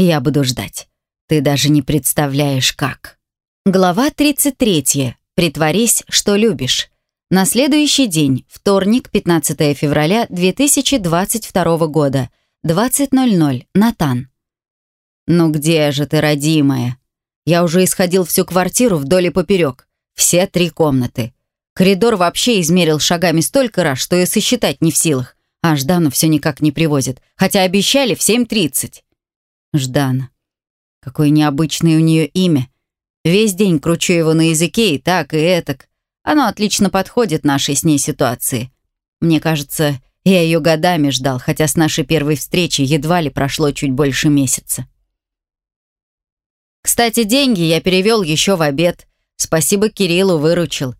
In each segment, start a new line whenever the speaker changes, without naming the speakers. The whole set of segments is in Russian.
Я буду ждать. Ты даже не представляешь, как. Глава 33. Притворись, что любишь. На следующий день, вторник, 15 февраля 2022 года, 20.00, Натан. «Ну где же ты, родимая?» Я уже исходил всю квартиру вдоль и поперек. Все три комнаты. Коридор вообще измерил шагами столько раз, что и сосчитать не в силах. А Ждану все никак не привозит, хотя обещали в 7.30. Ждана. Какое необычное у нее имя. Весь день кручу его на языке и так, и этак. Оно отлично подходит нашей с ней ситуации. Мне кажется, я ее годами ждал, хотя с нашей первой встречи едва ли прошло чуть больше месяца. Кстати, деньги я перевел еще в обед. Спасибо Кириллу, выручил.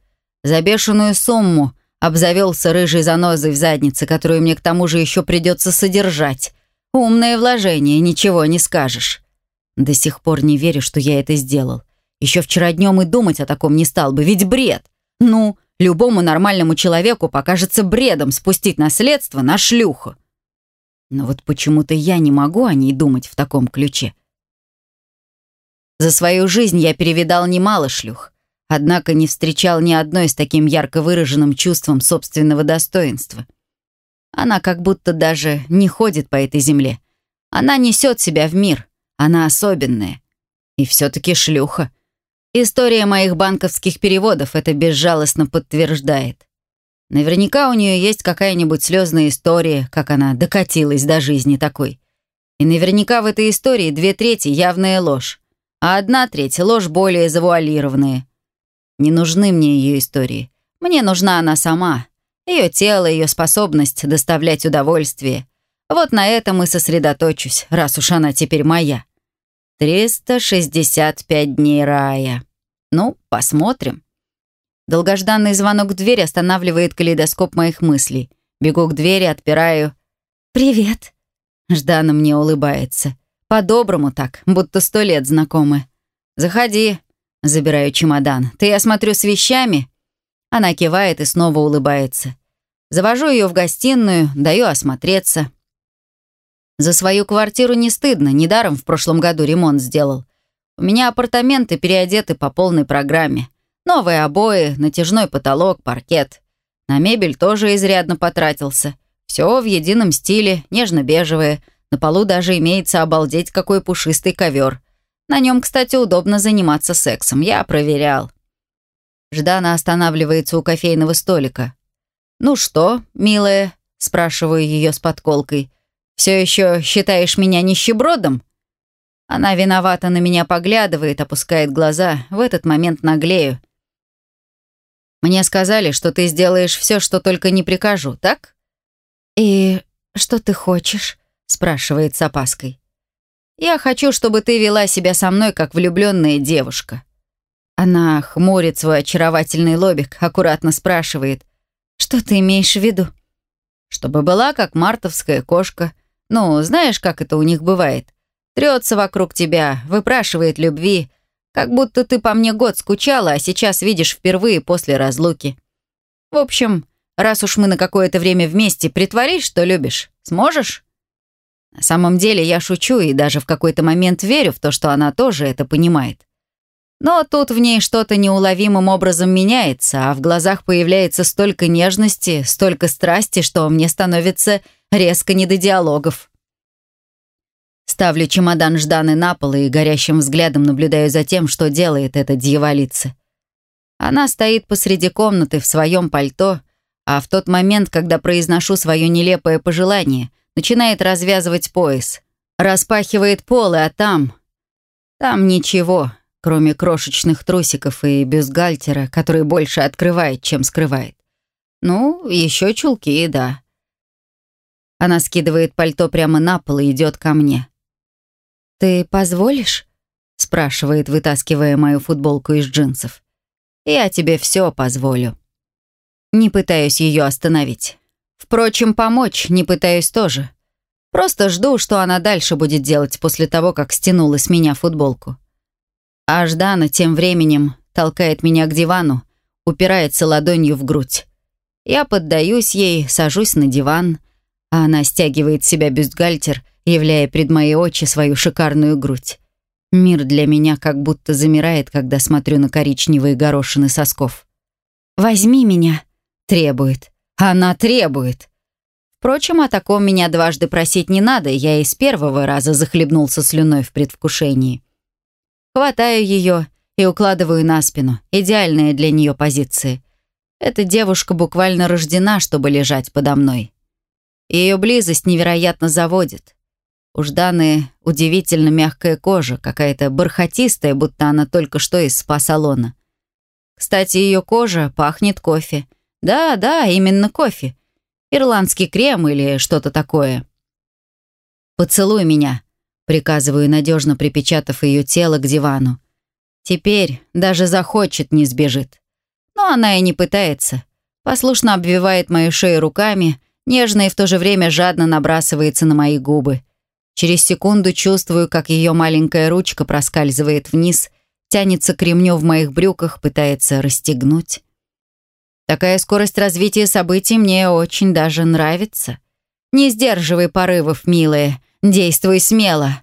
За бешеную сумму обзавелся рыжей занозой в заднице, которую мне к тому же еще придется содержать. Умное вложение, ничего не скажешь. До сих пор не верю, что я это сделал. Еще вчера днем и думать о таком не стал бы, ведь бред. Ну, любому нормальному человеку покажется бредом спустить наследство на шлюху. Но вот почему-то я не могу о ней думать в таком ключе. За свою жизнь я перевидал немало шлюх, однако не встречал ни одной с таким ярко выраженным чувством собственного достоинства. Она как будто даже не ходит по этой земле. Она несет себя в мир, она особенная. И все-таки шлюха. История моих банковских переводов это безжалостно подтверждает. Наверняка у нее есть какая-нибудь слезная история, как она докатилась до жизни такой. И наверняка в этой истории две трети явная ложь а одна треть — ложь более завуалированная. Не нужны мне ее истории. Мне нужна она сама. Ее тело, ее способность доставлять удовольствие. Вот на этом и сосредоточусь, раз уж она теперь моя. 365 дней рая. Ну, посмотрим. Долгожданный звонок в дверь останавливает калейдоскоп моих мыслей. Бегу к двери, отпираю. «Привет!» Ждана мне улыбается. По-доброму так, будто сто лет знакомы. «Заходи», — забираю чемодан. «Ты, я смотрю, с вещами?» Она кивает и снова улыбается. Завожу ее в гостиную, даю осмотреться. За свою квартиру не стыдно, недаром в прошлом году ремонт сделал. У меня апартаменты переодеты по полной программе. Новые обои, натяжной потолок, паркет. На мебель тоже изрядно потратился. Все в едином стиле, нежно-бежевое — на полу даже имеется обалдеть какой пушистый ковер. На нем, кстати, удобно заниматься сексом. Я проверял. Ждана останавливается у кофейного столика. «Ну что, милая?» — спрашиваю ее с подколкой. «Все еще считаешь меня нищебродом?» Она виновата на меня поглядывает, опускает глаза. В этот момент наглею. «Мне сказали, что ты сделаешь все, что только не прикажу, так?» «И что ты хочешь?» спрашивает с опаской. «Я хочу, чтобы ты вела себя со мной, как влюбленная девушка». Она хмурит свой очаровательный лобик, аккуратно спрашивает. «Что ты имеешь в виду?» «Чтобы была, как мартовская кошка. Ну, знаешь, как это у них бывает? Трется вокруг тебя, выпрашивает любви, как будто ты по мне год скучала, а сейчас видишь впервые после разлуки. В общем, раз уж мы на какое-то время вместе, притворись, что любишь. Сможешь?» На самом деле я шучу и даже в какой-то момент верю в то, что она тоже это понимает. Но тут в ней что-то неуловимым образом меняется, а в глазах появляется столько нежности, столько страсти, что мне становится резко не до диалогов. Ставлю чемодан Жданы на пол и горящим взглядом наблюдаю за тем, что делает эта дьяволица. Она стоит посреди комнаты в своем пальто, а в тот момент, когда произношу свое нелепое пожелание, начинает развязывать пояс, распахивает полы, а там... Там ничего, кроме крошечных трусиков и бюстгальтера, который больше открывает, чем скрывает. Ну, еще чулки, да. Она скидывает пальто прямо на пол и идет ко мне. «Ты позволишь?» — спрашивает, вытаскивая мою футболку из джинсов. «Я тебе все позволю». Не пытаюсь ее остановить. Впрочем, помочь не пытаюсь тоже. Просто жду, что она дальше будет делать после того, как стянула с меня футболку. А Ждана тем временем толкает меня к дивану, упирается ладонью в грудь. Я поддаюсь ей, сажусь на диван. а она стягивает с себя бюстгальтер, являя пред мои очи свою шикарную грудь. Мир для меня как будто замирает, когда смотрю на коричневые горошины сосков. «Возьми меня», — требует. Она требует. Впрочем, о таком меня дважды просить не надо, я и с первого раза захлебнулся слюной в предвкушении. Хватаю ее и укладываю на спину. Идеальная для нее позиция. Эта девушка буквально рождена, чтобы лежать подо мной. Ее близость невероятно заводит. У Жданы удивительно мягкая кожа, какая-то бархатистая, будто она только что из спа-салона. Кстати, ее кожа пахнет кофе. Да, да, именно кофе. Ирландский крем или что-то такое. «Поцелуй меня», — приказываю, надежно припечатав ее тело к дивану. Теперь даже захочет, не сбежит. Но она и не пытается. Послушно обвивает мою шею руками, нежно и в то же время жадно набрасывается на мои губы. Через секунду чувствую, как ее маленькая ручка проскальзывает вниз, тянется к ремню в моих брюках, пытается расстегнуть. Такая скорость развития событий мне очень даже нравится. Не сдерживай порывов, милая, действуй смело.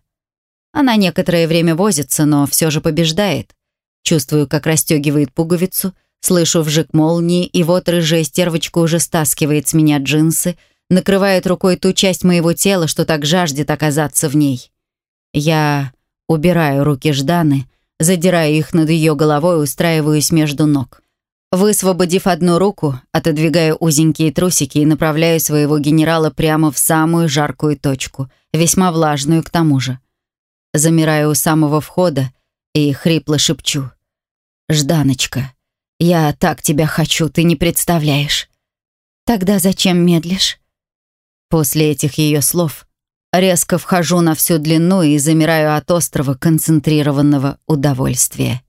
Она некоторое время возится, но все же побеждает. Чувствую, как расстегивает пуговицу, слышу вжик молнии, и вот рыжая стервочка уже стаскивает с меня джинсы, накрывает рукой ту часть моего тела, что так жаждет оказаться в ней. Я убираю руки Жданы, задираю их над ее головой, устраиваюсь между ног. Высвободив одну руку, отодвигаю узенькие трусики и направляю своего генерала прямо в самую жаркую точку, весьма влажную к тому же. Замираю у самого входа и хрипло шепчу. «Жданочка, я так тебя хочу, ты не представляешь». «Тогда зачем медлишь?» После этих ее слов резко вхожу на всю длину и замираю от острого концентрированного удовольствия.